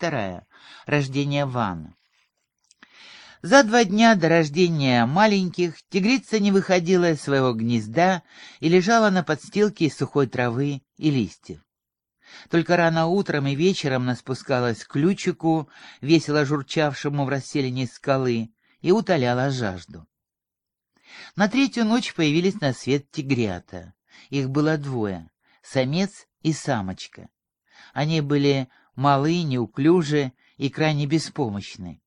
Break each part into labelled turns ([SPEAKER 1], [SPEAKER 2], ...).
[SPEAKER 1] вторая — рождение Вана. За два дня до рождения маленьких тигрица не выходила из своего гнезда и лежала на подстилке из сухой травы и листьев. Только рано утром и вечером она спускалась к ключику, весело журчавшему в расселении скалы, и утоляла жажду. На третью ночь появились на свет тигрята. Их было двое — самец и самочка. Они были малы, неуклюжи и крайне беспомощны.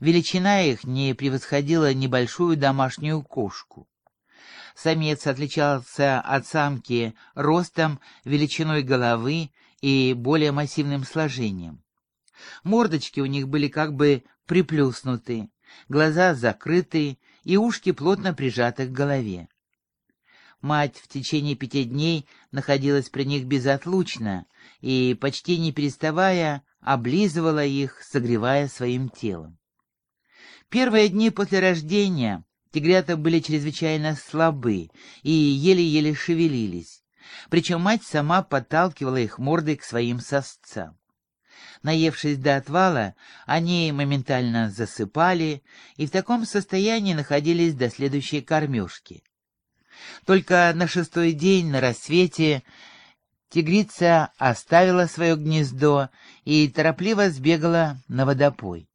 [SPEAKER 1] Величина их не превосходила небольшую домашнюю кошку. Самец отличался от самки ростом, величиной головы и более массивным сложением. Мордочки у них были как бы приплюснуты, глаза закрыты и ушки плотно прижаты к голове. Мать в течение пяти дней находилась при них безотлучно и, почти не переставая, облизывала их, согревая своим телом. Первые дни после рождения тигрята были чрезвычайно слабы и еле-еле шевелились, причем мать сама подталкивала их мордой к своим сосцам. Наевшись до отвала, они моментально засыпали и в таком состоянии находились до следующей кормежки. Только на шестой день на рассвете тигрица оставила свое гнездо и торопливо сбегала на водопой.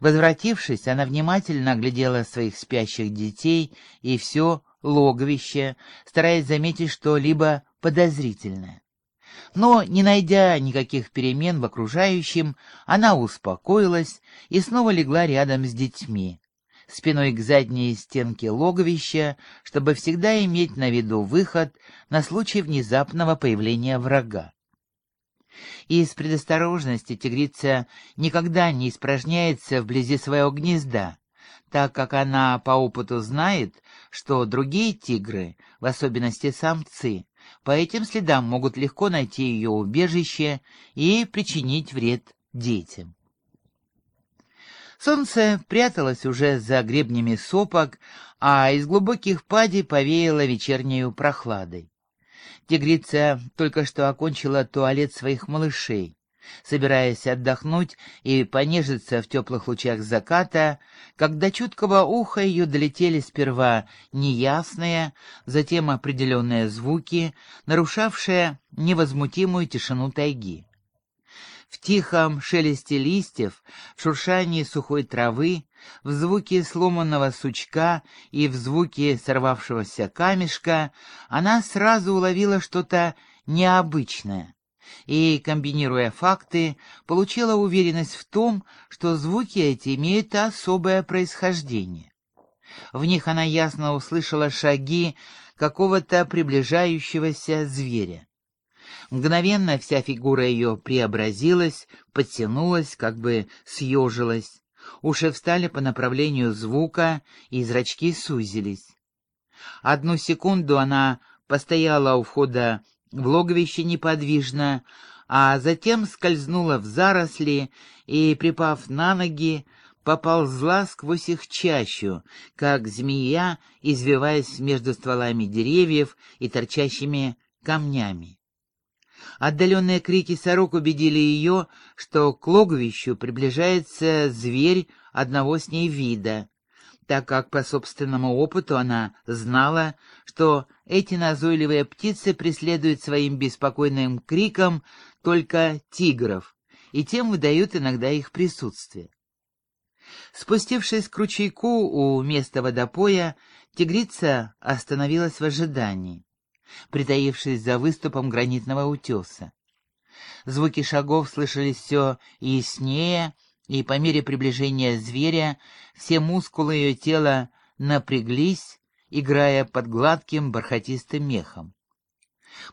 [SPEAKER 1] Возвратившись, она внимательно оглядела своих спящих детей и все логовище, стараясь заметить что-либо подозрительное. Но, не найдя никаких перемен в окружающем, она успокоилась и снова легла рядом с детьми, спиной к задней стенке логовища, чтобы всегда иметь на виду выход на случай внезапного появления врага. Из предосторожности тигрица никогда не испражняется вблизи своего гнезда, так как она по опыту знает, что другие тигры, в особенности самцы, по этим следам могут легко найти ее убежище и причинить вред детям. Солнце пряталось уже за гребнями сопок, а из глубоких падей повеяло вечернею прохладой. Тигрица только что окончила туалет своих малышей. Собираясь отдохнуть и понежиться в теплых лучах заката, когда чуткого уха ее долетели сперва неясные, затем определенные звуки, нарушавшие невозмутимую тишину тайги. В тихом шелесте листьев, в шуршании сухой травы, в звуке сломанного сучка и в звуке сорвавшегося камешка она сразу уловила что-то необычное и, комбинируя факты, получила уверенность в том, что звуки эти имеют особое происхождение. В них она ясно услышала шаги какого-то приближающегося зверя. Мгновенно вся фигура ее преобразилась, подтянулась, как бы съежилась. Уши встали по направлению звука, и зрачки сузились. Одну секунду она постояла у входа в логовище неподвижно, а затем скользнула в заросли и, припав на ноги, поползла сквозь их чащу, как змея, извиваясь между стволами деревьев и торчащими камнями. Отдаленные крики сорок убедили ее, что к логовищу приближается зверь одного с ней вида, так как по собственному опыту она знала, что эти назойливые птицы преследуют своим беспокойным криком только тигров, и тем выдают иногда их присутствие. Спустившись к ручейку у места водопоя, тигрица остановилась в ожидании притаившись за выступом гранитного утеса. Звуки шагов слышались все яснее, и по мере приближения зверя все мускулы ее тела напряглись, играя под гладким бархатистым мехом.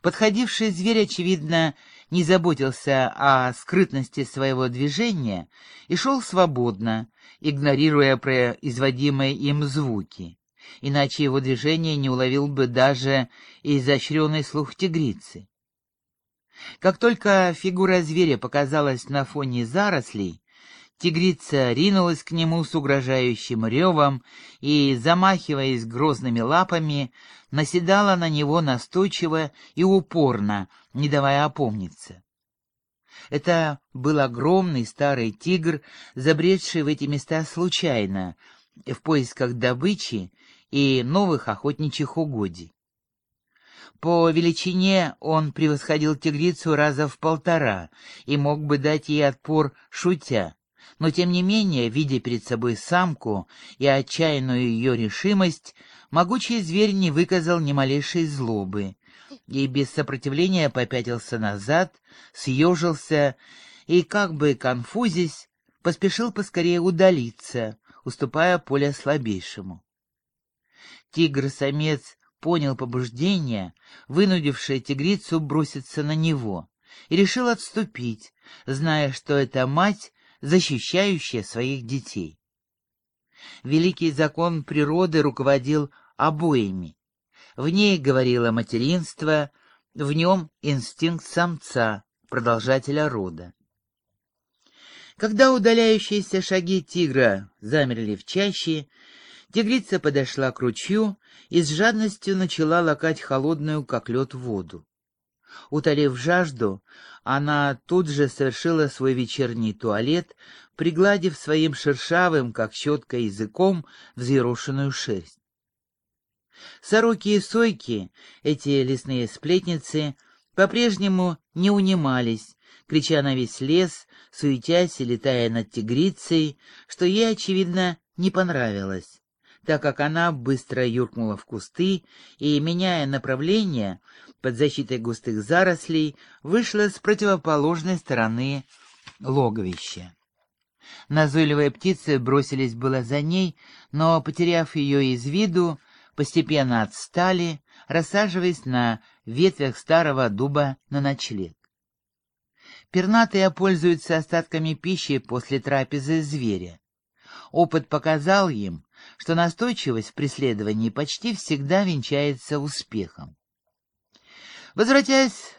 [SPEAKER 1] Подходивший зверь, очевидно, не заботился о скрытности своего движения и шел свободно, игнорируя производимые им звуки иначе его движение не уловил бы даже изощренный слух тигрицы. Как только фигура зверя показалась на фоне зарослей, тигрица ринулась к нему с угрожающим ревом и, замахиваясь грозными лапами, наседала на него настойчиво и упорно, не давая опомниться. Это был огромный старый тигр, забредший в эти места случайно, в поисках добычи и новых охотничьих угодий. По величине он превосходил тигрицу раза в полтора и мог бы дать ей отпор шутя, но тем не менее, видя перед собой самку и отчаянную ее решимость, могучий зверь не выказал ни малейшей злобы и без сопротивления попятился назад, съежился и, как бы конфузясь, поспешил поскорее удалиться, уступая поле слабейшему. Тигр-самец понял побуждение, вынудившее тигрицу броситься на него, и решил отступить, зная, что это мать, защищающая своих детей. Великий закон природы руководил обоими, в ней говорило материнство, в нем инстинкт самца, продолжателя рода. Когда удаляющиеся шаги тигра замерли в чаще, тигрица подошла к ручью и с жадностью начала лакать холодную, как лед, воду. Утолив жажду, она тут же совершила свой вечерний туалет, пригладив своим шершавым, как щетка, языком взъерошенную шерсть. Сороки и сойки, эти лесные сплетницы, по-прежнему не унимались, крича на весь лес, суетясь и летая над тигрицей, что ей, очевидно, не понравилось, так как она быстро юркнула в кусты и, меняя направление, под защитой густых зарослей, вышла с противоположной стороны логовища. Назойливые птицы бросились было за ней, но, потеряв ее из виду, постепенно отстали, рассаживаясь на ветвях старого дуба на ночлег. Пернатые пользуются остатками пищи после трапезы зверя. Опыт показал им, что настойчивость в преследовании почти всегда венчается успехом. Возвратясь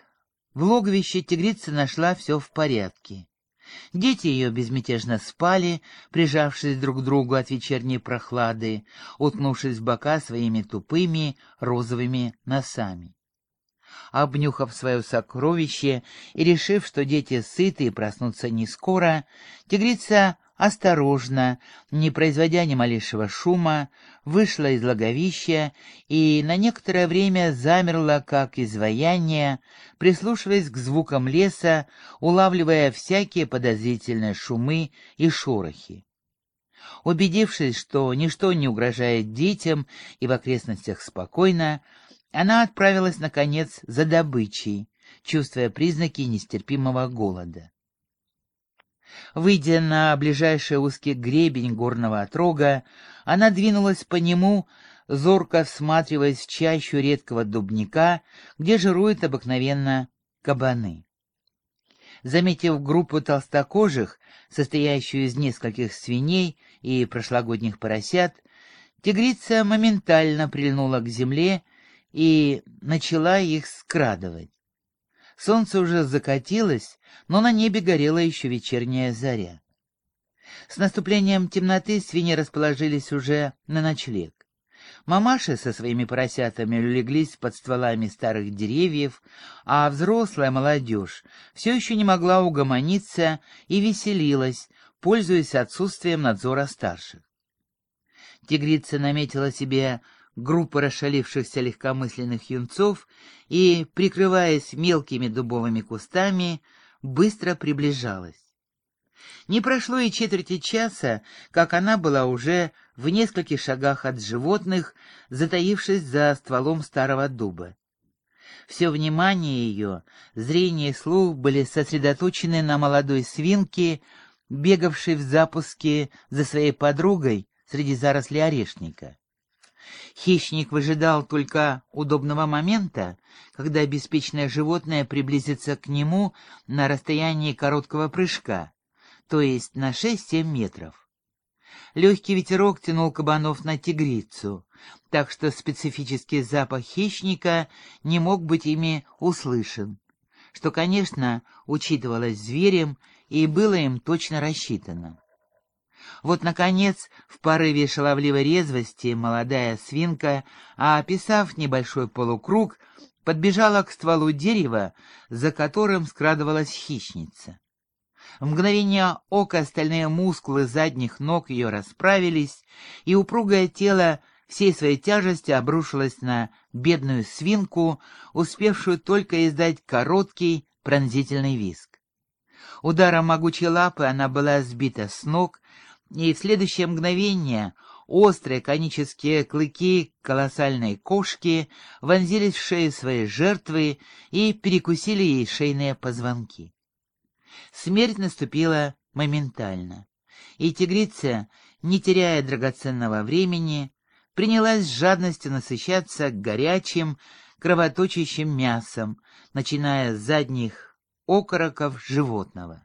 [SPEAKER 1] в логовище, тигрица нашла все в порядке. Дети ее безмятежно спали, прижавшись друг к другу от вечерней прохлады, уткнувшись в бока своими тупыми розовыми носами. Обнюхав свое сокровище и решив, что дети сыты и проснутся не скоро, тигрица осторожно, не производя ни малейшего шума, вышла из логовища и на некоторое время замерла, как изваяние, прислушиваясь к звукам леса, улавливая всякие подозрительные шумы и шорохи. Убедившись, что ничто не угрожает детям и в окрестностях спокойно, она отправилась, наконец, за добычей, чувствуя признаки нестерпимого голода. Выйдя на ближайший узкий гребень горного отрога, она двинулась по нему, зорко всматриваясь в чащу редкого дубника, где жируют обыкновенно кабаны. Заметив группу толстокожих, состоящую из нескольких свиней и прошлогодних поросят, тигрица моментально прильнула к земле и начала их скрадывать. Солнце уже закатилось, но на небе горела еще вечерняя заря. С наступлением темноты свиньи расположились уже на ночлег. Мамаши со своими поросятами улеглись под стволами старых деревьев, а взрослая молодежь все еще не могла угомониться и веселилась, пользуясь отсутствием надзора старших. Тигрица наметила себе группы расшалившихся легкомысленных юнцов и, прикрываясь мелкими дубовыми кустами, быстро приближалась. Не прошло и четверти часа, как она была уже в нескольких шагах от животных, затаившись за стволом старого дуба. Все внимание ее, зрение и слух были сосредоточены на молодой свинке, бегавшей в запуске за своей подругой среди зарослей орешника. Хищник выжидал только удобного момента, когда беспечное животное приблизится к нему на расстоянии короткого прыжка, то есть на 6-7 метров. Легкий ветерок тянул кабанов на тигрицу, так что специфический запах хищника не мог быть ими услышан, что, конечно, учитывалось зверем и было им точно рассчитано. Вот, наконец, в порыве шаловливой резвости молодая свинка, а описав небольшой полукруг, подбежала к стволу дерева, за которым скрадывалась хищница. В мгновение ока остальные мускулы задних ног ее расправились, и упругое тело всей своей тяжести обрушилось на бедную свинку, успевшую только издать короткий пронзительный виск. Ударом могучей лапы она была сбита с ног, и в следующее мгновение острые конические клыки колоссальной кошки вонзились в шею своей жертвы и перекусили ей шейные позвонки. Смерть наступила моментально, и тигрица, не теряя драгоценного времени, принялась с жадностью насыщаться горячим, кровоточащим мясом, начиная с задних окороков животного.